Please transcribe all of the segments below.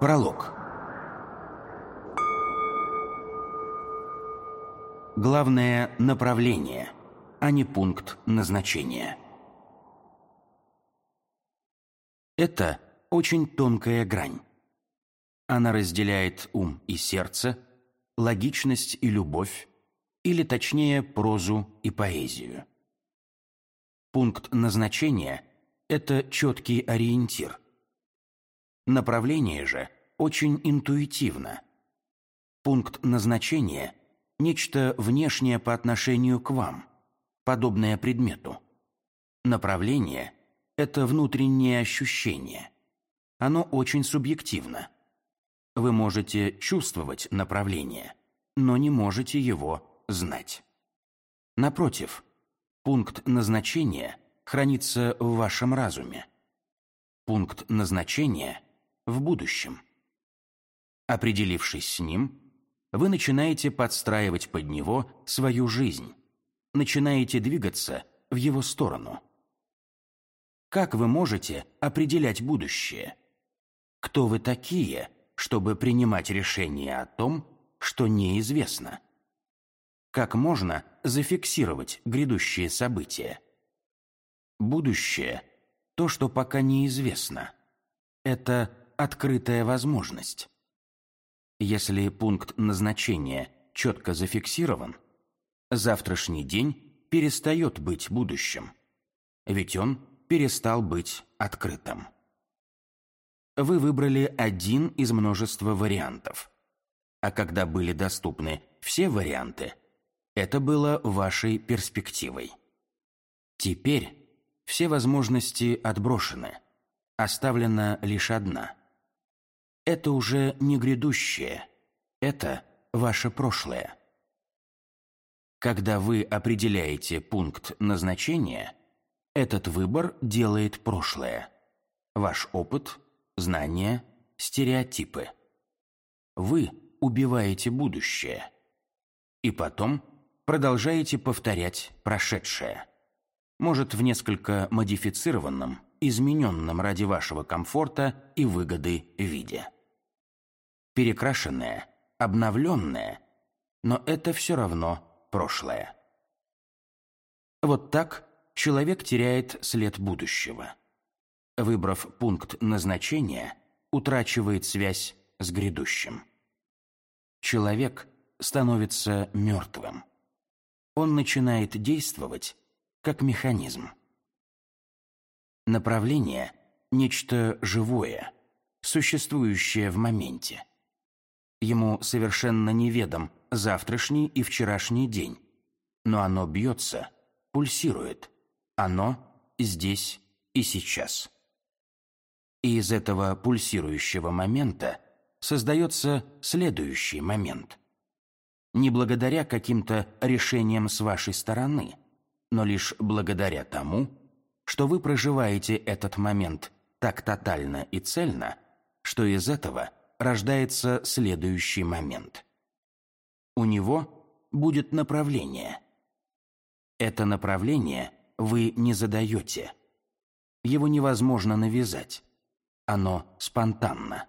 Пролог. Главное – направление, а не пункт назначения. Это очень тонкая грань. Она разделяет ум и сердце, логичность и любовь, или точнее прозу и поэзию. Пункт назначения – это четкий ориентир. Направление же очень интуитивно. Пункт назначения – нечто внешнее по отношению к вам, подобное предмету. Направление – это внутреннее ощущение. Оно очень субъективно. Вы можете чувствовать направление, но не можете его знать. Напротив, пункт назначения хранится в вашем разуме. Пункт назначения – в будущем. Определившись с ним, вы начинаете подстраивать под него свою жизнь, начинаете двигаться в его сторону. Как вы можете определять будущее? Кто вы такие, чтобы принимать решения о том, что неизвестно? Как можно зафиксировать грядущие события? Будущее – то, что пока неизвестно. Это открытая возможность. Если пункт назначения четко зафиксирован, завтрашний день перестает быть будущим, ведь он перестал быть открытым. Вы выбрали один из множества вариантов. А когда были доступны все варианты, это было вашей перспективой. Теперь все возможности отброшены. Оставлена лишь одна. Это уже не грядущее. Это ваше прошлое. Когда вы определяете пункт назначения, этот выбор делает прошлое. Ваш опыт, знания, стереотипы. Вы убиваете будущее. И потом продолжаете повторять прошедшее. Может, в несколько модифицированном, измененном ради вашего комфорта и выгоды виде. Перекрашенное, обновленное, но это все равно прошлое. Вот так человек теряет след будущего. Выбрав пункт назначения, утрачивает связь с грядущим. Человек становится мертвым он начинает действовать как механизм. Направление – нечто живое, существующее в моменте. Ему совершенно неведом завтрашний и вчерашний день, но оно бьется, пульсирует. Оно здесь и сейчас. И из этого пульсирующего момента создается следующий момент – не благодаря каким-то решениям с вашей стороны, но лишь благодаря тому, что вы проживаете этот момент так тотально и цельно, что из этого рождается следующий момент. У него будет направление. Это направление вы не задаете. Его невозможно навязать. Оно спонтанно.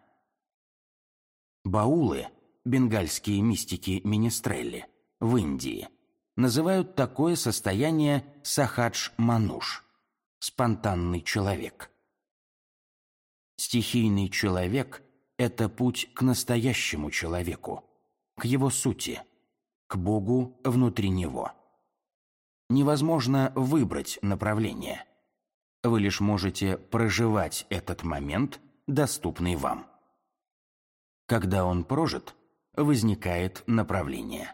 Баулы – бенгальские мистики Министрелли, в Индии, называют такое состояние сахадж-мануш – спонтанный человек. Стихийный человек – это путь к настоящему человеку, к его сути, к Богу внутри него. Невозможно выбрать направление. Вы лишь можете проживать этот момент, доступный вам. Когда он прожит – возникает направление.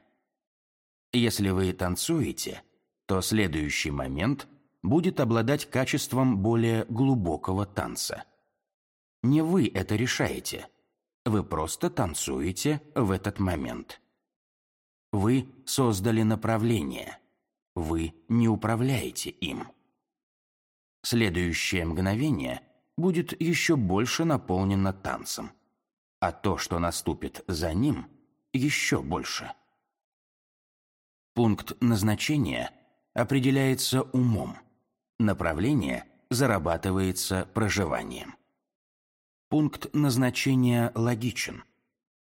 Если вы танцуете, то следующий момент будет обладать качеством более глубокого танца. Не вы это решаете, вы просто танцуете в этот момент. Вы создали направление, вы не управляете им. Следующее мгновение будет еще больше наполнено танцем, а то, что наступит за ним – еще больше. Пункт назначения определяется умом, направление зарабатывается проживанием. Пункт назначения логичен.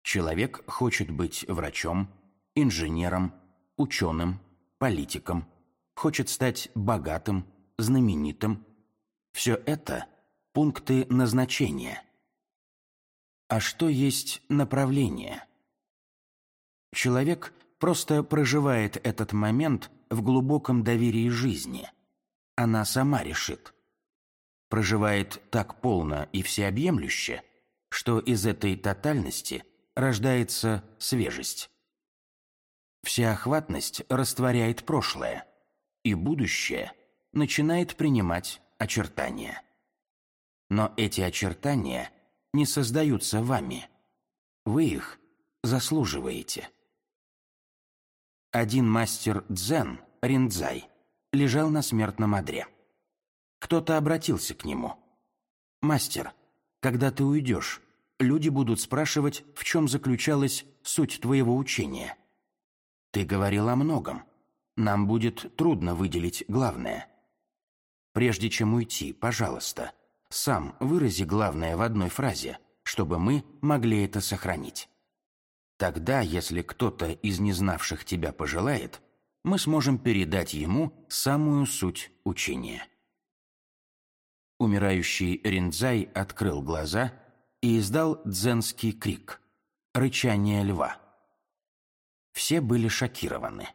Человек хочет быть врачом, инженером, ученым, политиком, хочет стать богатым, знаменитым. Все это – пункты назначения. А что есть направление? Человек просто проживает этот момент в глубоком доверии жизни. Она сама решит. Проживает так полно и всеобъемлюще, что из этой тотальности рождается свежесть. Всеохватность растворяет прошлое, и будущее начинает принимать очертания. Но эти очертания не создаются вами. Вы их заслуживаете. Один мастер дзен, Риндзай, лежал на смертном одре. Кто-то обратился к нему. «Мастер, когда ты уйдешь, люди будут спрашивать, в чем заключалась суть твоего учения. Ты говорил о многом. Нам будет трудно выделить главное. Прежде чем уйти, пожалуйста, сам вырази главное в одной фразе, чтобы мы могли это сохранить. Тогда, если кто-то из незнавших тебя пожелает, мы сможем передать ему самую суть учения. Умирающий Риндзай открыл глаза и издал дзенский крик – рычание льва. Все были шокированы.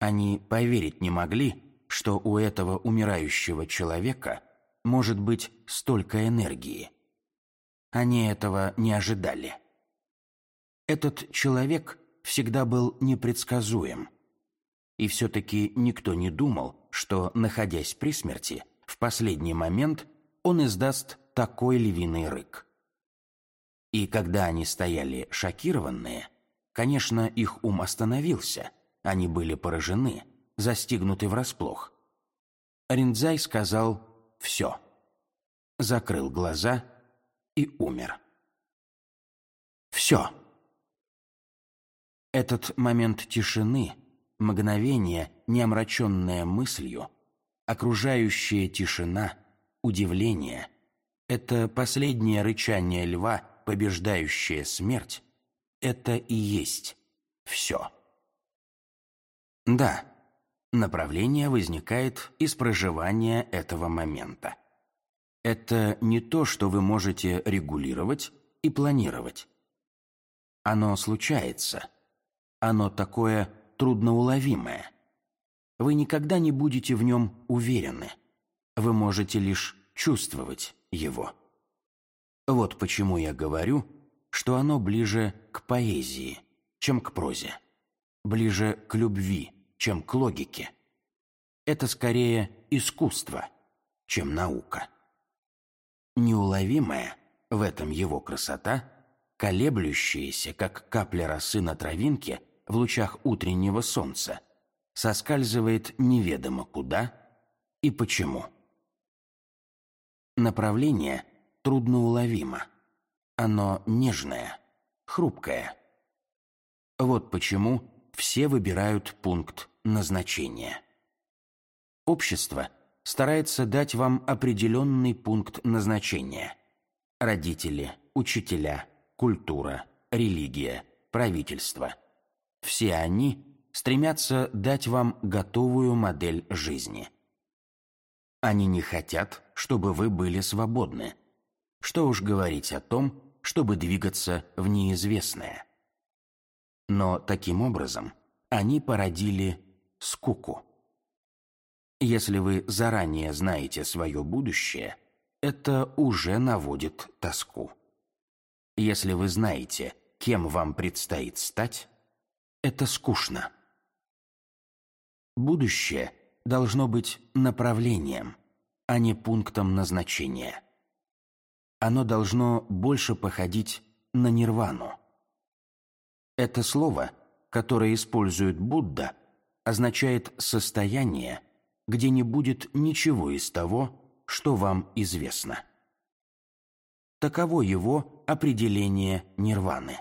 Они поверить не могли, что у этого умирающего человека может быть столько энергии. Они этого не ожидали. Этот человек всегда был непредсказуем. И все-таки никто не думал, что, находясь при смерти, в последний момент он издаст такой львиный рык. И когда они стояли шокированные, конечно, их ум остановился, они были поражены, застигнуты врасплох. Риндзай сказал «все», закрыл глаза и умер. Все. Этот момент тишины, мгновение, не омраченное мыслью, окружающая тишина, удивление — это последнее рычание льва, побеждающее смерть, это и есть все. Да, направление возникает из проживания этого момента. Это не то, что вы можете регулировать и планировать. Оно случается. Оно такое трудноуловимое. Вы никогда не будете в нем уверены. Вы можете лишь чувствовать его. Вот почему я говорю, что оно ближе к поэзии, чем к прозе, ближе к любви, чем к логике. Это скорее искусство, чем наука. Неуловимая в этом его красота, колеблющаяся, как капля росы на травинке в лучах утреннего солнца, соскальзывает неведомо куда и почему. Направление трудноуловимо. Оно нежное, хрупкое. Вот почему все выбирают пункт назначения. Общество старается дать вам определенный пункт назначения. Родители, учителя, культура, религия, правительство. Все они стремятся дать вам готовую модель жизни. Они не хотят, чтобы вы были свободны. Что уж говорить о том, чтобы двигаться в неизвестное. Но таким образом они породили скуку. Если вы заранее знаете свое будущее, это уже наводит тоску. Если вы знаете, кем вам предстоит стать, это скучно. Будущее должно быть направлением, а не пунктом назначения. Оно должно больше походить на нирвану. Это слово, которое использует Будда, означает состояние, где не будет ничего из того, что вам известно. Таково его определение нирваны.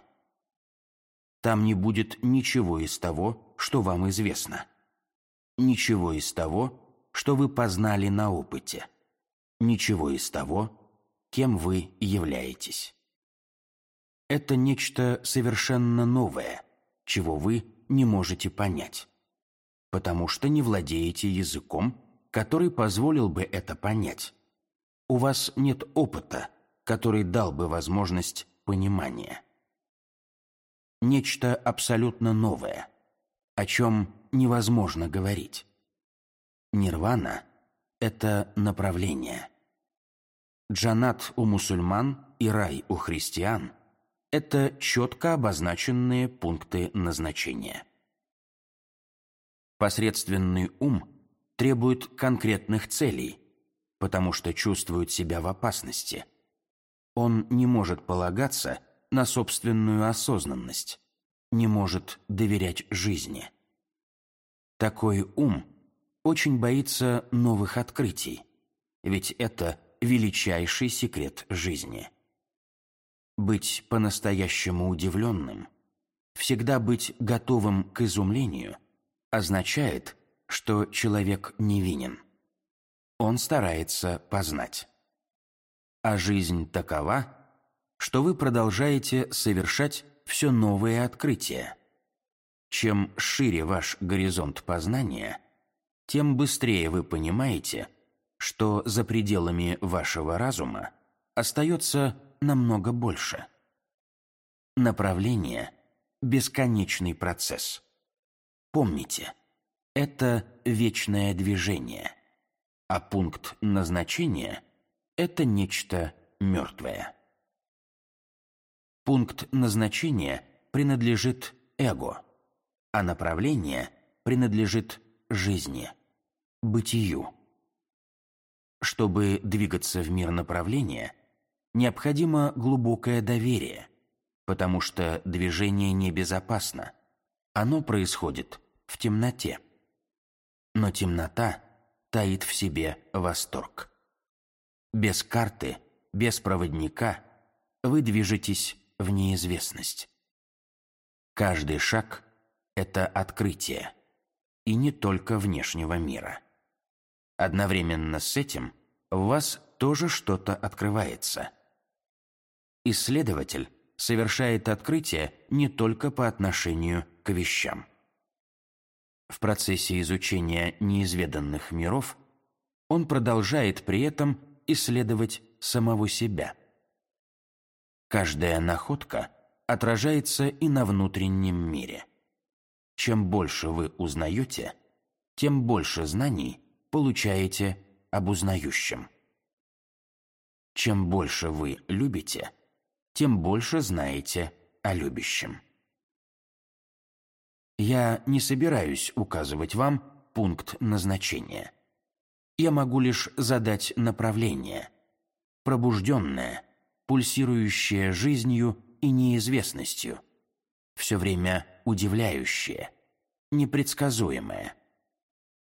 Там не будет ничего из того, что вам известно. Ничего из того, что вы познали на опыте. Ничего из того, кем вы являетесь. Это нечто совершенно новое, чего вы не можете понять, потому что не владеете языком, который позволил бы это понять. У вас нет опыта, который дал бы возможность понимания. Нечто абсолютно новое, о чем невозможно говорить. Нирвана – это направление. Джанат у мусульман и рай у христиан – это четко обозначенные пункты назначения. Посредственный ум требует конкретных целей, потому что чувствует себя в опасности. Он не может полагаться на собственную осознанность, не может доверять жизни. Такой ум очень боится новых открытий, ведь это величайший секрет жизни. Быть по-настоящему удивленным, всегда быть готовым к изумлению, означает, что человек невинен. Он старается познать. А жизнь такова, что вы продолжаете совершать все новые открытия. Чем шире ваш горизонт познания, тем быстрее вы понимаете, что за пределами вашего разума остается намного больше. Направление – бесконечный процесс. Помните, это вечное движение, а пункт назначения – это нечто мертвое. Пункт назначения принадлежит эго, а направление принадлежит жизни, бытию. Чтобы двигаться в мир направления, необходимо глубокое доверие, потому что движение небезопасно. Оно происходит в темноте. Но темнота таит в себе восторг. Без карты, без проводника вы движетесь в неизвестность. Каждый шаг – это открытие, и не только внешнего мира. Одновременно с этим в вас тоже что-то открывается. Исследователь совершает открытие не только по отношению к вещам. В процессе изучения неизведанных миров он продолжает при этом исследовать самого себя – Каждая находка отражается и на внутреннем мире. Чем больше вы узнаете, тем больше знаний получаете об узнающем. Чем больше вы любите, тем больше знаете о любящем. Я не собираюсь указывать вам пункт назначения. Я могу лишь задать направление, пробужденное, пульсирующее жизнью и неизвестностью, все время удивляющее, непредсказуемое.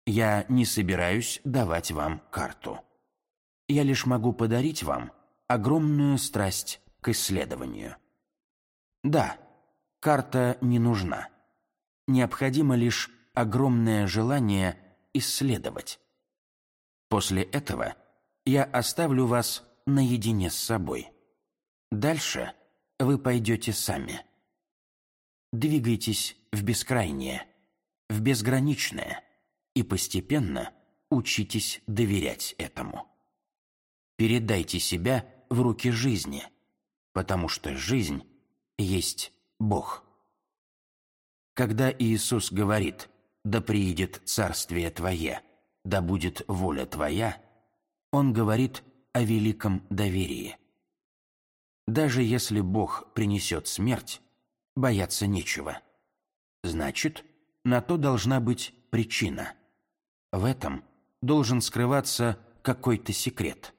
Я не собираюсь давать вам карту. Я лишь могу подарить вам огромную страсть к исследованию. Да, карта не нужна. Необходимо лишь огромное желание исследовать. После этого я оставлю вас наедине с собой. Дальше вы пойдете сами. Двигайтесь в бескрайнее, в безграничное и постепенно учитесь доверять этому. Передайте себя в руки жизни, потому что жизнь есть Бог. Когда Иисус говорит «Да приидет Царствие Твое, да будет воля Твоя», Он говорит о великом доверии. Даже если Бог принесет смерть, бояться нечего. Значит, на то должна быть причина. В этом должен скрываться какой-то секрет,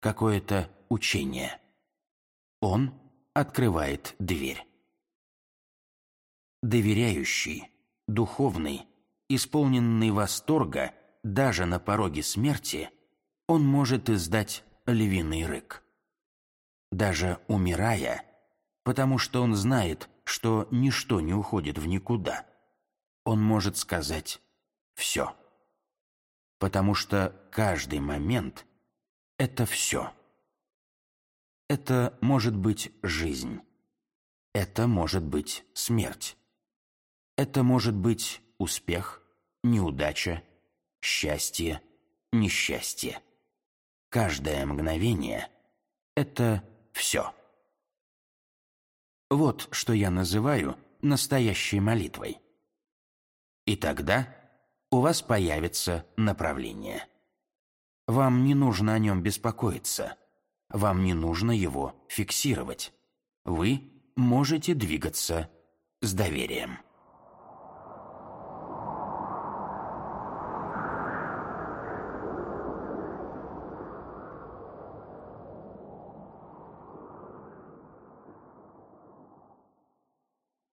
какое-то учение. Он открывает дверь. Доверяющий, духовный, исполненный восторга даже на пороге смерти, он может издать львиный рык даже умирая, потому что он знает, что ничто не уходит в никуда. Он может сказать «все». Потому что каждый момент – это все. Это может быть жизнь. Это может быть смерть. Это может быть успех, неудача, счастье, несчастье. Каждое мгновение – это все. Вот что я называю настоящей молитвой. И тогда у вас появится направление. Вам не нужно о нем беспокоиться. Вам не нужно его фиксировать. Вы можете двигаться с доверием.